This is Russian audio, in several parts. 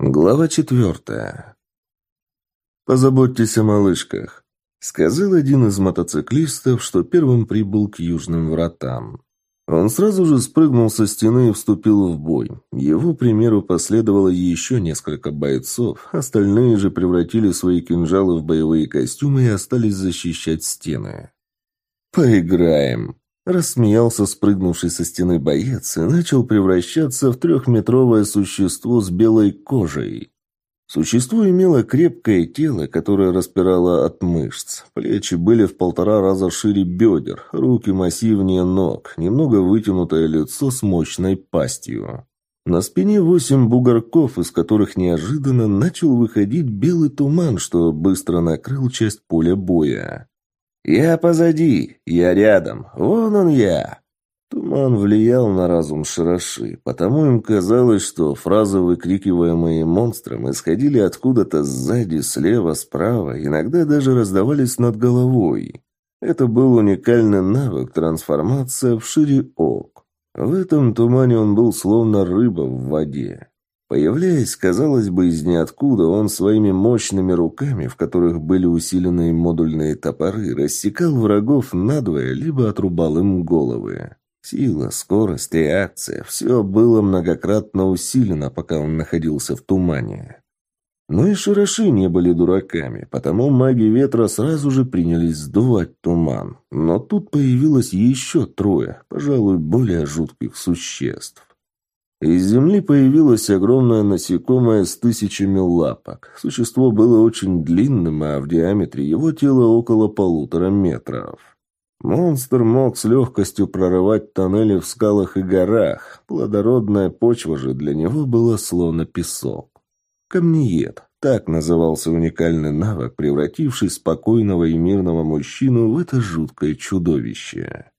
Глава четвертая. «Позаботьтесь о малышках», — сказал один из мотоциклистов, что первым прибыл к южным вратам. Он сразу же спрыгнул со стены и вступил в бой. Его примеру последовало еще несколько бойцов, остальные же превратили свои кинжалы в боевые костюмы и остались защищать стены. «Поиграем», Рассмеялся спрыгнувший со стены боец и начал превращаться в трехметровое существо с белой кожей. Существо имело крепкое тело, которое распирало от мышц. Плечи были в полтора раза шире бедер, руки массивнее ног, немного вытянутое лицо с мощной пастью. На спине восемь бугорков, из которых неожиданно начал выходить белый туман, что быстро накрыл часть поля боя. «Я позади, я рядом, вон он я!» Туман влиял на разум Шараши, потому им казалось, что фразы, выкрикиваемые монстром, исходили откуда-то сзади, слева, справа, иногда даже раздавались над головой. Это был уникальный навык трансформация в шире ок. В этом тумане он был словно рыба в воде. Появляясь, казалось бы, из ниоткуда, он своими мощными руками, в которых были усиленные модульные топоры, рассекал врагов надвое, либо отрубал им головы. Сила, скорость, реакция – все было многократно усилено, пока он находился в тумане. Но и широши не были дураками, потому маги ветра сразу же принялись сдувать туман. Но тут появилось еще трое, пожалуй, более жутких существ. Из земли появилось огромное насекомое с тысячами лапок. Существо было очень длинным, а в диаметре его тело около полутора метров. Монстр мог с легкостью прорывать тоннели в скалах и горах. Плодородная почва же для него была словно песок. Камнеед. Так назывался уникальный навык, превративший спокойного и мирного мужчину в это жуткое чудовище.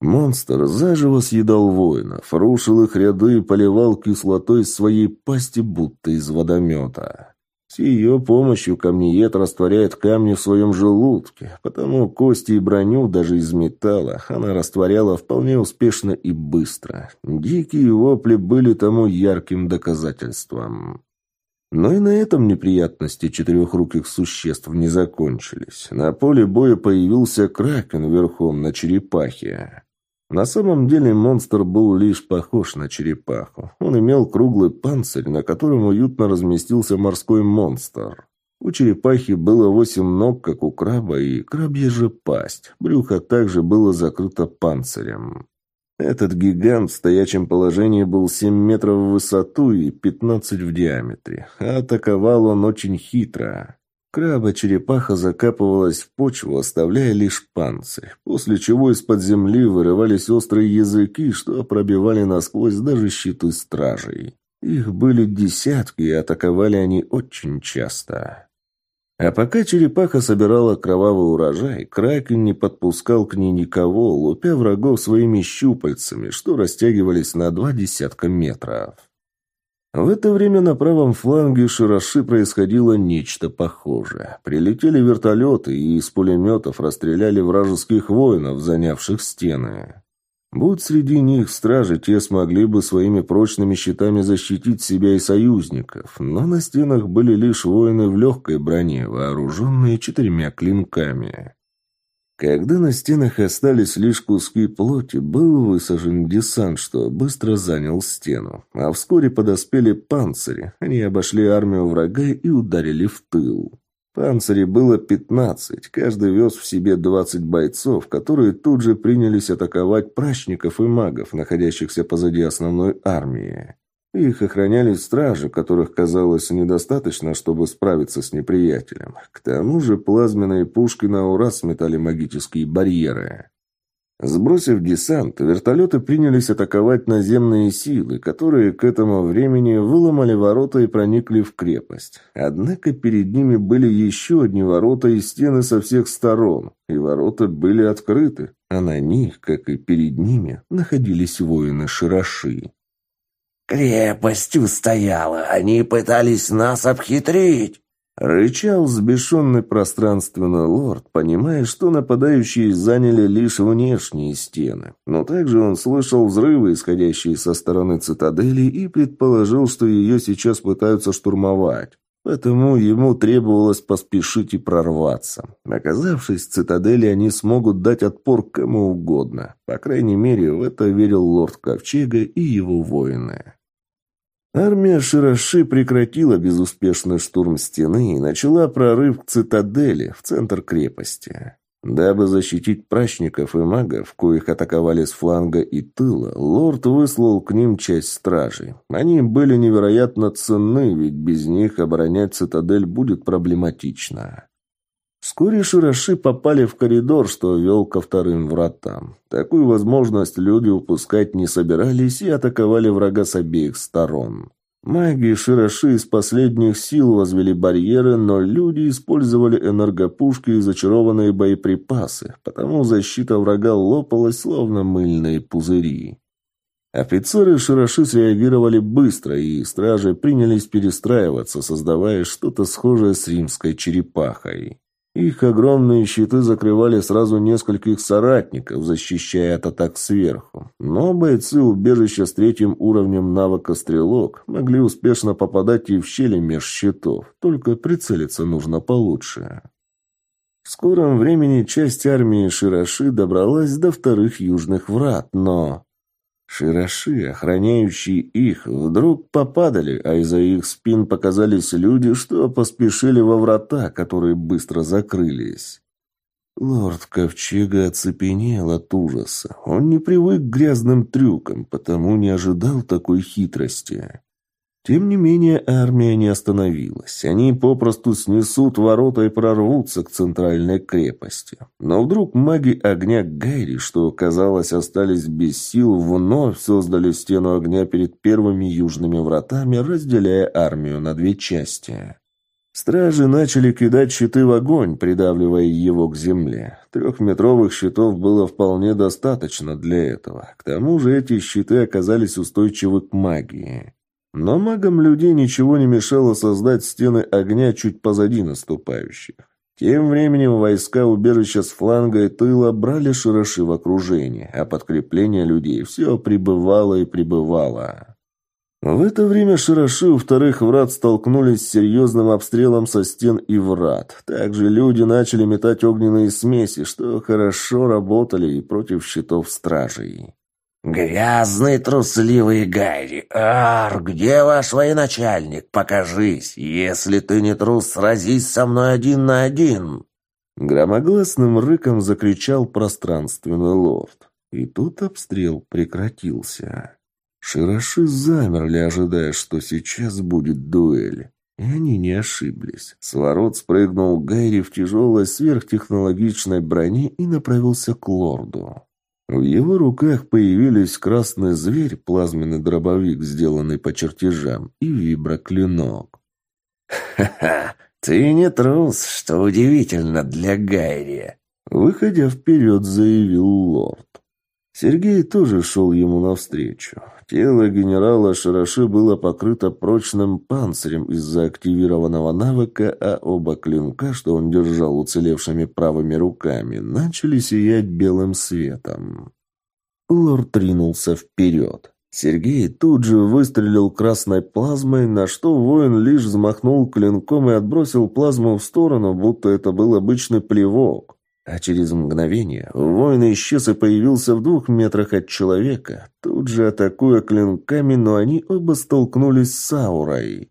Монстр заживо съедал воинов, рушил их ряды и поливал кислотой своей пасти, будто из водомета. С ее помощью камнеед растворяет камни в своем желудке, потому кости и броню даже из металла она растворяла вполне успешно и быстро. Дикие вопли были тому ярким доказательством. Но и на этом неприятности четырехруких существ не закончились. На поле боя появился кракен верхом на черепахе. На самом деле монстр был лишь похож на черепаху. Он имел круглый панцирь, на котором уютно разместился морской монстр. У черепахи было восемь ног, как у краба, и крабья же пасть. Брюхо также было закрыто панцирем. Этот гигант в стоячем положении был 7 метров в высоту и 15 в диаметре. Атаковал он очень хитро. Краба-черепаха закапывалась в почву, оставляя лишь панцирь, после чего из-под земли вырывались острые языки, что пробивали насквозь даже щиты стражей. Их были десятки, и атаковали они очень часто. А пока черепаха собирала кровавый урожай, Кракен не подпускал к ней никого, лупя врагов своими щупальцами, что растягивались на два десятка метров. В это время на правом фланге Широши происходило нечто похожее. Прилетели вертолеты и из пулеметов расстреляли вражеских воинов, занявших стены. Будь среди них стражи, те смогли бы своими прочными щитами защитить себя и союзников, но на стенах были лишь воины в легкой броне, вооруженные четырьмя клинками. Когда на стенах остались лишь куски плоти, был высажен десант, что быстро занял стену. А вскоре подоспели панцири. Они обошли армию врага и ударили в тыл. Панцирей было пятнадцать, каждый вез в себе двадцать бойцов, которые тут же принялись атаковать прачников и магов, находящихся позади основной армии. Их охраняли стражи, которых казалось недостаточно, чтобы справиться с неприятелем. К тому же плазменные пушки на ура сметали магические барьеры. Сбросив десант, вертолеты принялись атаковать наземные силы, которые к этому времени выломали ворота и проникли в крепость. Однако перед ними были еще одни ворота и стены со всех сторон, и ворота были открыты, а на них, как и перед ними, находились воины Широши. «Крепость устояла, они пытались нас обхитрить!» Рычал взбешенный пространственный лорд, понимая, что нападающие заняли лишь внешние стены. Но также он слышал взрывы, исходящие со стороны цитадели, и предположил, что ее сейчас пытаются штурмовать. Поэтому ему требовалось поспешить и прорваться. Оказавшись в цитадели, они смогут дать отпор кому угодно. По крайней мере, в это верил лорд Ковчега и его воины. Армия Широши прекратила безуспешный штурм стены и начала прорыв к цитадели, в центр крепости. Дабы защитить прачников и магов, коих атаковали с фланга и тыла, лорд выслал к ним часть стражей. Они были невероятно ценны, ведь без них оборонять цитадель будет проблематично. Вскоре Широши попали в коридор, что вел ко вторым вратам. Такую возможность люди упускать не собирались и атаковали врага с обеих сторон. Маги Широши из последних сил возвели барьеры, но люди использовали энергопушки и зачарованные боеприпасы, потому защита врага лопалась, словно мыльные пузыри. Офицеры Широши среагировали быстро, и стражи принялись перестраиваться, создавая что-то схожее с римской черепахой. Их огромные щиты закрывали сразу нескольких соратников, защищая от атак сверху. Но бойцы убежища с третьим уровнем навыка «Стрелок» могли успешно попадать и в щели меж щитов, только прицелиться нужно получше. В скором времени часть армии Широши добралась до вторых южных врат, но... Широши, охраняющие их, вдруг попадали, а из-за их спин показались люди, что поспешили во врата, которые быстро закрылись. Лорд Ковчега оцепенел от ужаса. Он не привык к грязным трюкам, потому не ожидал такой хитрости. Тем не менее, армия не остановилась. Они попросту снесут ворота и прорвутся к центральной крепости. Но вдруг маги огня Гайри, что, казалось, остались без сил, вновь создали стену огня перед первыми южными вратами, разделяя армию на две части. Стражи начали кидать щиты в огонь, придавливая его к земле. Трехметровых щитов было вполне достаточно для этого. К тому же эти щиты оказались устойчивы к магии. Но магам людей ничего не мешало создать стены огня чуть позади наступающих. Тем временем войска убежища с фланга и тыла брали Широши в окружение, а подкрепление людей все прибывало и прибывало. В это время Широши у вторых врат столкнулись с серьезным обстрелом со стен и врат. Также люди начали метать огненные смеси, что хорошо работали и против щитов стражей. «Грязный трусливый Гайри! Ар, где ваш военачальник? Покажись! Если ты не трус, сразись со мной один на один!» Громогласным рыком закричал пространственный лорд. И тут обстрел прекратился. Широши замерли, ожидая, что сейчас будет дуэль. И они не ошиблись. С ворот спрыгнул Гайри в тяжелой сверхтехнологичной броне и направился к лорду. В его руках появились красный зверь, плазменный дробовик, сделанный по чертежам, и виброклинок. «Ха-ха! Ты не трус, что удивительно для Гайри!» Выходя вперед, заявил лорд. Сергей тоже шел ему навстречу. Тело генерала Шараши было покрыто прочным панцирем из-за активированного навыка, а оба клинка, что он держал уцелевшими правыми руками, начали сиять белым светом. Лорд ринулся вперед. Сергей тут же выстрелил красной плазмой, на что воин лишь взмахнул клинком и отбросил плазму в сторону, будто это был обычный плевок. А через мгновение воин исчез и появился в двух метрах от человека, тут же атакуя клинками, но они оба столкнулись с аурой.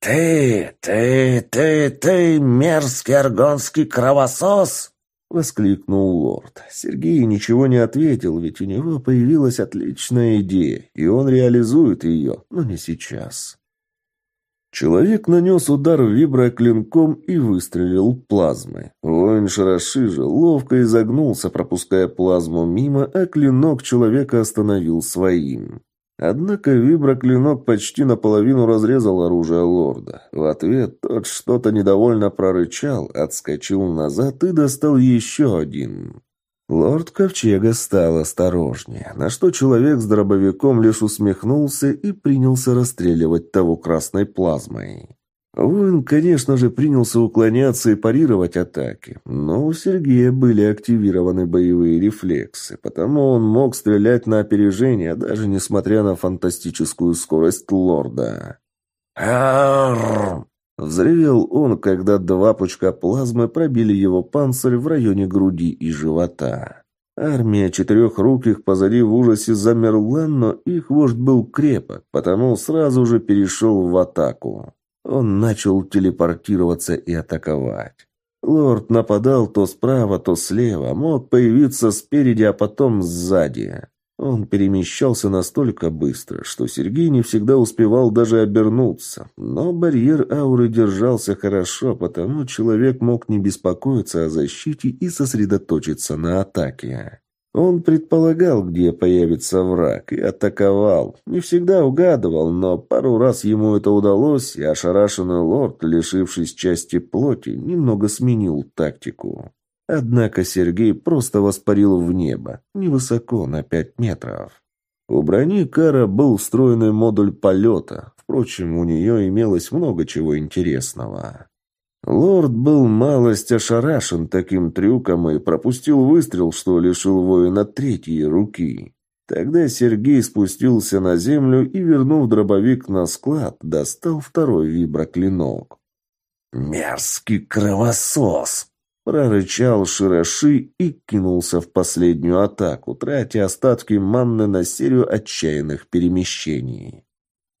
«Ты, ты, ты, ты, мерзкий аргонский кровосос!» — воскликнул лорд. Сергей ничего не ответил, ведь у него появилась отличная идея, и он реализует ее, но не сейчас. Человек нанес удар виброклинком и выстрелил плазмой. Воин Шараши же ловко изогнулся, пропуская плазму мимо, а клинок человека остановил своим. Однако виброклинок почти наполовину разрезал оружие лорда. В ответ тот что-то недовольно прорычал, отскочил назад и достал еще один. Лорд Ковчега стал осторожнее, на что человек с дробовиком лишь усмехнулся и принялся расстреливать того красной плазмой. Воин, конечно же, принялся уклоняться и парировать атаки, но у Сергея были активированы боевые рефлексы, потому он мог стрелять на опережение, даже несмотря на фантастическую скорость лорда. «Арррр!» Взревел он, когда два пучка плазмы пробили его панцирь в районе груди и живота. Армия четырехруких позади в ужасе замерла, но их вождь был крепок, потому сразу же перешел в атаку. Он начал телепортироваться и атаковать. Лорд нападал то справа, то слева, мог появиться спереди, а потом сзади. Он перемещался настолько быстро, что Сергей не всегда успевал даже обернуться. Но барьер ауры держался хорошо, потому человек мог не беспокоиться о защите и сосредоточиться на атаке. Он предполагал, где появится враг, и атаковал. Не всегда угадывал, но пару раз ему это удалось, и ошарашенный лорд, лишившись части плоти, немного сменил тактику. Однако Сергей просто воспарил в небо, невысоко, на пять метров. У брони Кара был встроенный модуль полета, впрочем, у нее имелось много чего интересного. Лорд был малость ошарашен таким трюком и пропустил выстрел, что лишил воина третьей руки. Тогда Сергей спустился на землю и, вернув дробовик на склад, достал второй виброклинок. «Мерзкий кровосос!» – прорычал Широши и кинулся в последнюю атаку, тратя остатки манны на серию отчаянных перемещений.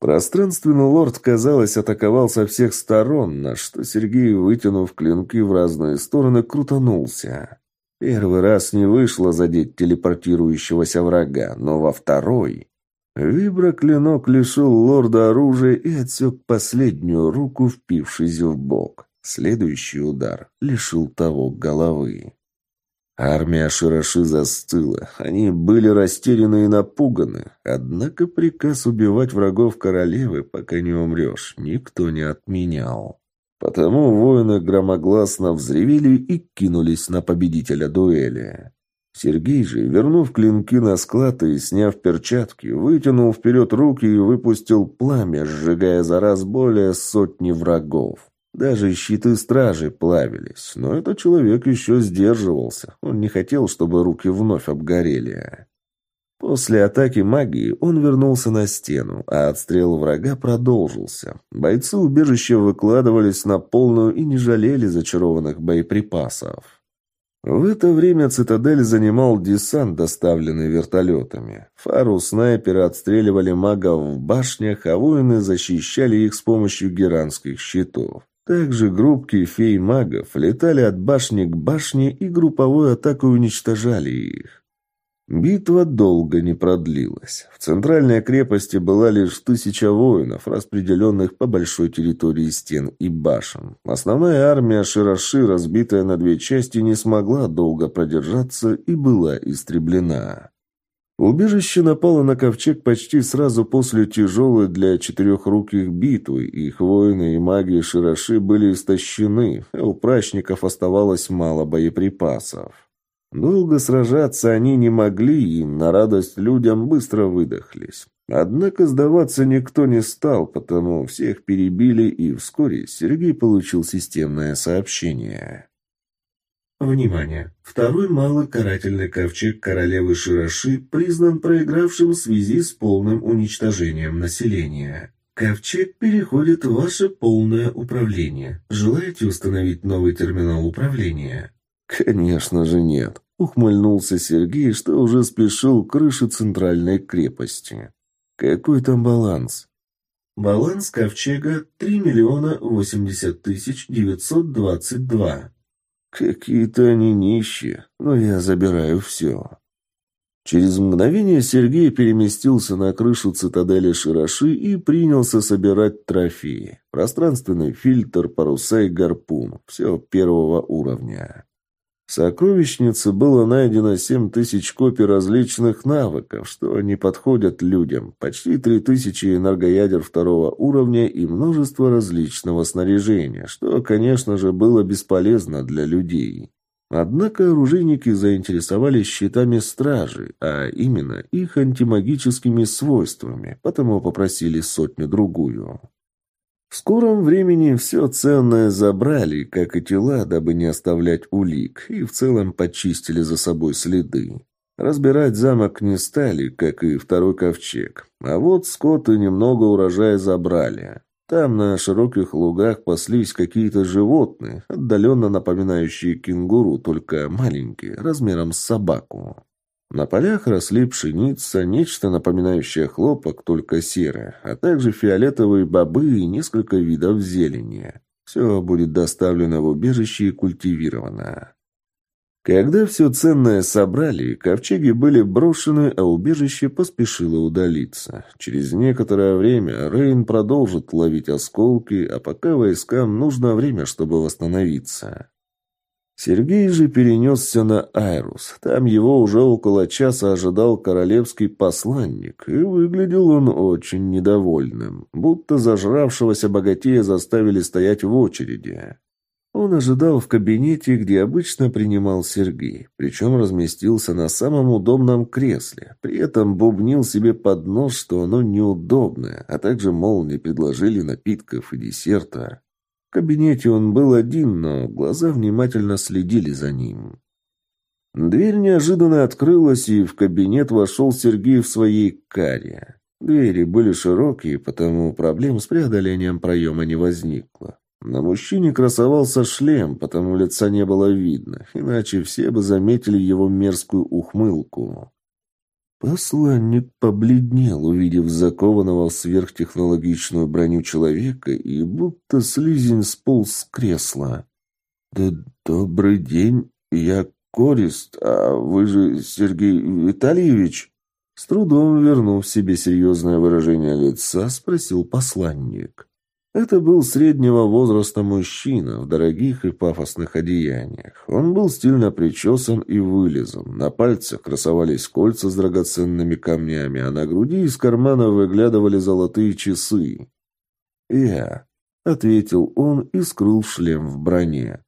Пространственный лорд, казалось, атаковал со всех сторон, на что Сергей, вытянув клинки в разные стороны, крутанулся. Первый раз не вышло задеть телепортирующегося врага, но во второй... Виброклинок лишил лорда оружия и отсек последнюю руку, впившись в бок. Следующий удар лишил того головы. Армия Широши застыла. Они были растеряны и напуганы. Однако приказ убивать врагов королевы, пока не умрешь, никто не отменял. Потому воины громогласно взревели и кинулись на победителя дуэли. Сергей же, вернув клинки на склад и сняв перчатки, вытянул вперед руки и выпустил пламя, сжигая за раз более сотни врагов. Даже щиты стражи плавились, но этот человек еще сдерживался. Он не хотел, чтобы руки вновь обгорели. После атаки магии он вернулся на стену, а отстрел врага продолжился. Бойцы убежища выкладывались на полную и не жалели зачарованных боеприпасов. В это время цитадель занимал десант, доставленный вертолетами. Фару снайперы отстреливали магов в башнях, а воины защищали их с помощью геранских щитов. Также группки фей-магов летали от башни к башне и групповой атакой уничтожали их. Битва долго не продлилась. В центральной крепости была лишь тысяча воинов, распределенных по большой территории стен и башен. Основная армия Широши, разбитая на две части, не смогла долго продержаться и была истреблена. Убежище напало на ковчег почти сразу после тяжелой для четырехруких битвы. Их воины и маги Широши были истощены, а у прачников оставалось мало боеприпасов. Долго сражаться они не могли и, на радость людям, быстро выдохлись. Однако сдаваться никто не стал, потому всех перебили, и вскоре Сергей получил системное сообщение. Внимание! Второй малый карательный ковчег королевы Широши признан проигравшим в связи с полным уничтожением населения. Ковчег переходит в ваше полное управление. Желаете установить новый терминал управления? Конечно же нет. Ухмыльнулся Сергей, что уже спешил к крыше центральной крепости. Какой там баланс? Баланс ковчега 3 миллиона 80 тысяч 922. Какие-то они нищие, но я забираю все. Через мгновение Сергей переместился на крышу цитадели Широши и принялся собирать трофеи. Пространственный фильтр, паруса и гарпун. Все первого уровня. В сокровищнице было найдено семь тысяч копий различных навыков, что не подходят людям, почти три тысячи энергоядер второго уровня и множество различного снаряжения, что, конечно же, было бесполезно для людей. Однако оружейники заинтересовались щитами стражи, а именно их антимагическими свойствами, потому попросили сотню-другую. В скором времени все ценное забрали, как и тела, дабы не оставлять улик, и в целом почистили за собой следы. Разбирать замок не стали, как и второй ковчег. А вот скот и немного урожая забрали. Там на широких лугах паслись какие-то животные, отдаленно напоминающие кенгуру, только маленькие, размером с собаку. На полях росли пшеница, нечто напоминающее хлопок, только серое, а также фиолетовые бобы и несколько видов зелени. Все будет доставлено в убежище и культивировано. Когда все ценное собрали, ковчеги были брошены, а убежище поспешило удалиться. Через некоторое время Рейн продолжит ловить осколки, а пока войскам нужно время, чтобы восстановиться. Сергей же перенесся на Айрус. Там его уже около часа ожидал королевский посланник, и выглядел он очень недовольным, будто зажравшегося богатея заставили стоять в очереди. Он ожидал в кабинете, где обычно принимал Сергей, причем разместился на самом удобном кресле, при этом бубнил себе под нос, что оно неудобное, а также, мол, не предложили напитков и десерта кабинете он был один, но глаза внимательно следили за ним. Дверь неожиданно открылась, и в кабинет вошел Сергей в своей каре. Двери были широкие, потому проблем с преодолением проема не возникло. На мужчине красовался шлем, потому лица не было видно, иначе все бы заметили его мерзкую ухмылку. Посланник побледнел, увидев закованного в сверхтехнологичную броню человека, и будто слизень сполз с кресла. «Да добрый день, я Корист, а вы же Сергей Витальевич?» С трудом вернув себе серьезное выражение лица, спросил посланник. Это был среднего возраста мужчина в дорогих и пафосных одеяниях. Он был стильно причесан и вылизан. На пальцах красовались кольца с драгоценными камнями, а на груди из кармана выглядывали золотые часы. «Я», — ответил он и скрыл шлем в броне.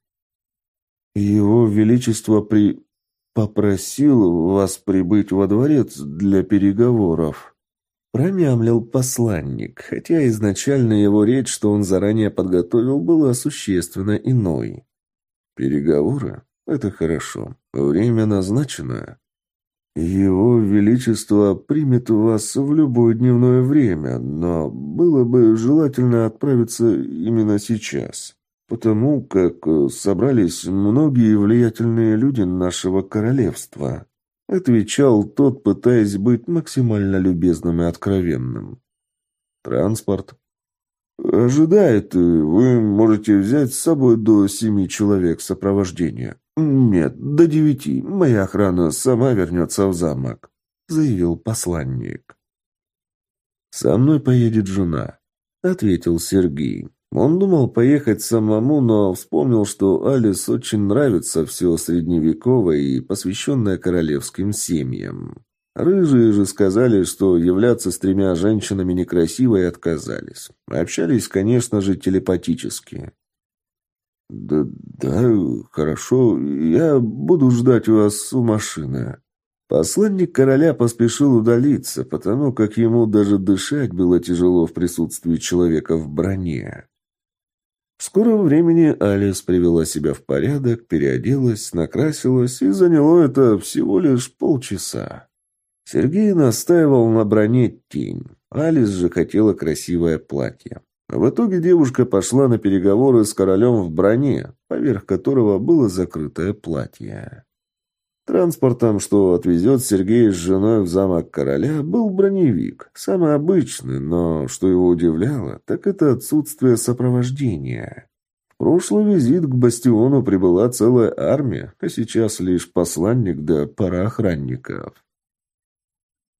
«Его Величество при... попросил вас прибыть во дворец для переговоров». Промямлил посланник, хотя изначально его речь, что он заранее подготовил, была существенно иной. «Переговоры? Это хорошо. Время назначено. Его Величество примет вас в любое дневное время, но было бы желательно отправиться именно сейчас, потому как собрались многие влиятельные люди нашего королевства». — отвечал тот, пытаясь быть максимально любезным и откровенным. «Транспорт?» «Ожидает. Вы можете взять с собой до семи человек сопровождения». «Нет, до девяти. Моя охрана сама вернется в замок», — заявил посланник. «Со мной поедет жена», — ответил Сергей. Он думал поехать самому, но вспомнил, что Алис очень нравится все средневековое и посвященное королевским семьям. Рыжие же сказали, что являться с тремя женщинами некрасиво и отказались. Общались, конечно же, телепатически. «Да, да, хорошо, я буду ждать вас у машины». Посланник короля поспешил удалиться, потому как ему даже дышать было тяжело в присутствии человека в броне. В скором времени Алис привела себя в порядок, переоделась, накрасилась, и заняло это всего лишь полчаса. Сергей настаивал на броне тень. Алис же хотела красивое платье. В итоге девушка пошла на переговоры с королем в броне, поверх которого было закрытое платье. Транспортом, что отвезет Сергея с женой в замок короля, был броневик. Самый обычный, но что его удивляло, так это отсутствие сопровождения. В прошлый визит к бастиону прибыла целая армия, а сейчас лишь посланник да пара охранников.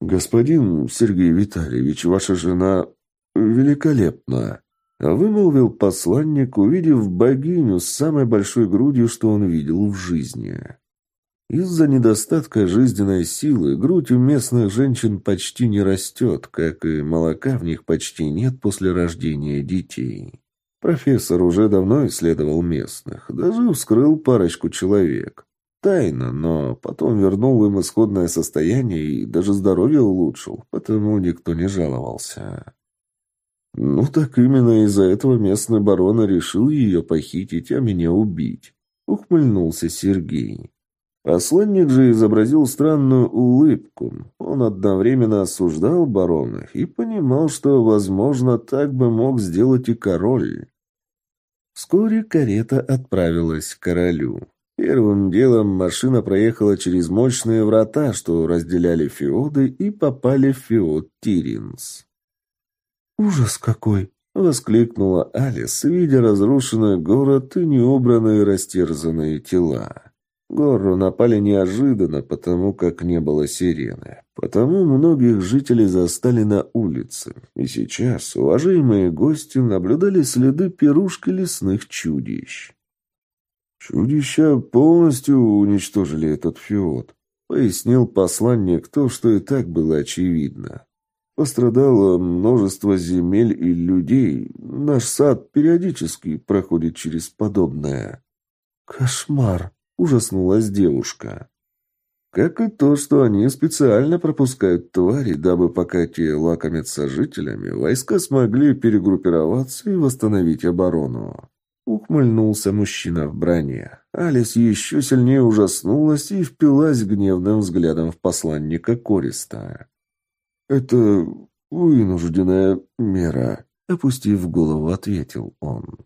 «Господин Сергей Витальевич, ваша жена великолепна», — вымолвил посланник, увидев богиню с самой большой грудью, что он видел в жизни. Из-за недостатка жизненной силы грудь у местных женщин почти не растет, как и молока в них почти нет после рождения детей. Профессор уже давно исследовал местных, даже вскрыл парочку человек. Тайно, но потом вернул им исходное состояние и даже здоровье улучшил, потому никто не жаловался. Ну так именно из-за этого местный барон решил ее похитить, а меня убить. Ухмыльнулся Сергей. Посланник же изобразил странную улыбку. Он одновременно осуждал барона и понимал, что, возможно, так бы мог сделать и король. Вскоре карета отправилась к королю. Первым делом машина проехала через мощные врата, что разделяли феоды, и попали в феод Тиринс. «Ужас какой!» — воскликнула Алис, видя разрушенный город и неубранные растерзанные тела. Гору напали неожиданно, потому как не было сирены. Потому многих жителей застали на улице. И сейчас уважаемые гости наблюдали следы пирушки лесных чудищ. «Чудища полностью уничтожили этот феод», — пояснил посланник то, что и так было очевидно. Пострадало множество земель и людей. Наш сад периодически проходит через подобное. Кошмар, ужаснулась девушка. Как и то, что они специально пропускают твари, дабы пока те лакомятся жителями, войска смогли перегруппироваться и восстановить оборону. Ухмыльнулся мужчина в броне. Алис еще сильнее ужаснулась и впилась гневным взглядом в посланника Користа. «Это вынужденная мера», — опустив голову, ответил он.